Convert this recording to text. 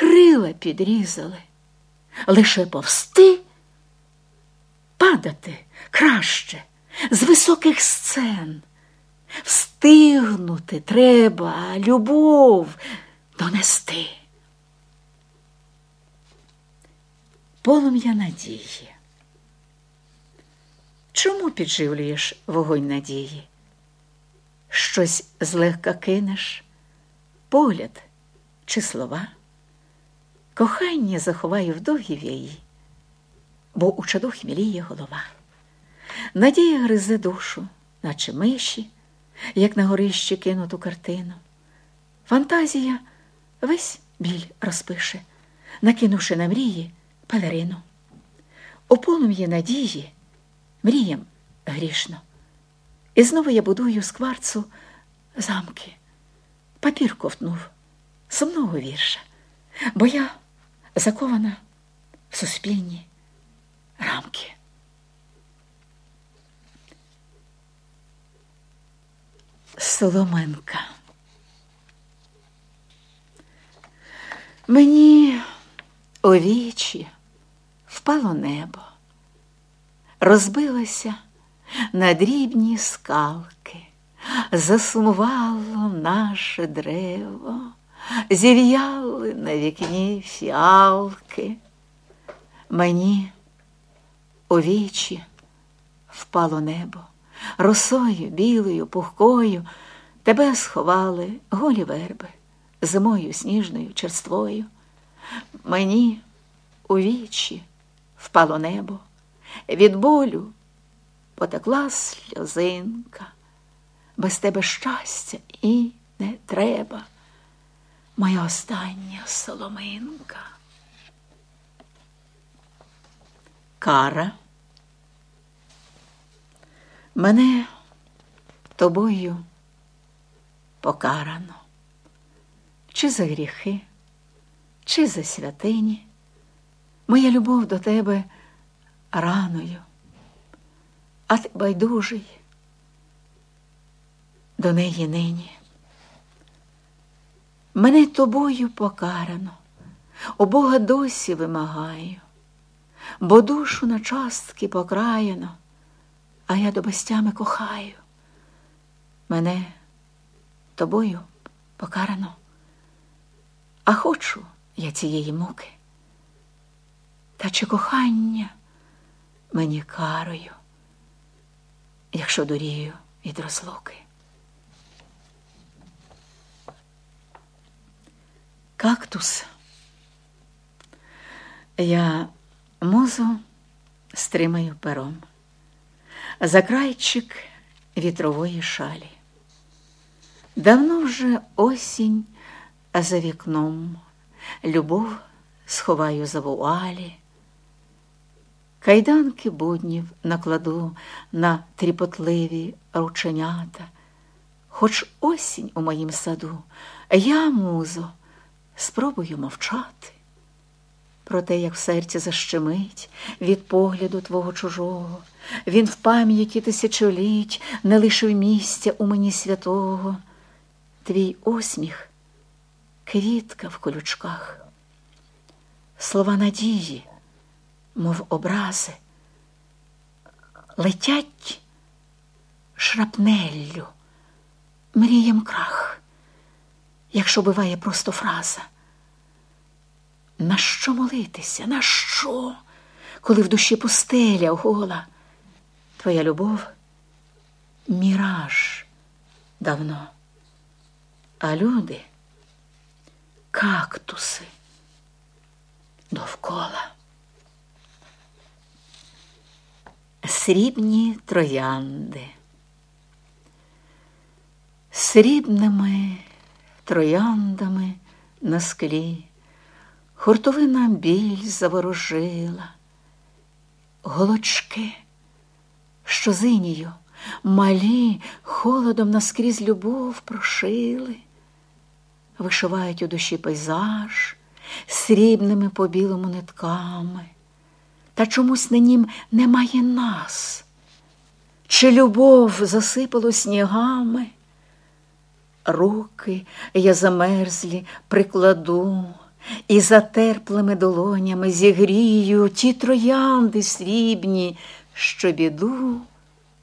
крила підрізали, лише повсти, падати краще з високих сцен. Встигнути треба любов донести. Полум'я надії. Чому підживлюєш вогонь надії? Щось злегка кинеш, погляд чи слова? Кохання заховаю в довгі вії, бо у чаду хміліє голова. Надія гризе душу, наче миші, як на горищі кинуту картину. Фантазія весь біль розпише, накинувши на мрії пелерину. У полум'ї надії мріям грішно. І знову я будую з кварцу замки. Папір ковтнув сумного вірша, бо я закована в суспільні рамки. Соломенка. Мені у вічі впало небо, розбилося на дрібні скалки, засумувало наше древо, зів'яли на вікні фіалки. Мені у вічі впало небо, росою білою, пухкою, тебе сховали голі верби, зимою сніжною черствою. Мені у вічі впало небо, від болю потекла сльозинка, без тебе щастя і не треба, моя остання соломинка. Кара. Мене тобою покарано, чи за гріхи, чи за святині, моя любов до тебе раною, а ти байдужий до неї нині. Мене тобою покарано, у Бога досі вимагаю, бо душу на частки покраяно а я до безтями кохаю. Мене тобою покарано, а хочу я цієї муки. Та чи кохання мені карою, якщо дурію від розлуки? Кактус. Я музу стримаю пером закрайчик вітрової шалі. Давно вже осінь, за вікном любов сховаю за вуалі, кайданки буднів накладу на тріпотливі рученята, хоч осінь у моїм саду, я, музо, спробую мовчати. Про те, як в серці защемить від погляду твого чужого, він в пам'яті тисячоліть не лишив місця у мені святого, твій усміх, квітка в колючках, слова надії, мов образи, летять шрапнеллю, мрієм крах, якщо буває просто фраза. На що молитися? На що, коли в душі пустеля гола? Твоя любов міраж давно, а люди кактуси довкола. Срібні троянди. Срібними трояндами на склі, хуртовина біль заворожила, голочки що зинію малі холодом наскрізь любов прошили, вишивають у душі пейзаж срібними по білому нитками, та чомусь на нім немає нас, чи любов засипало снігами, руки я замерзлі прикладу і затерплими долонями зігрію ті троянди срібні, що біду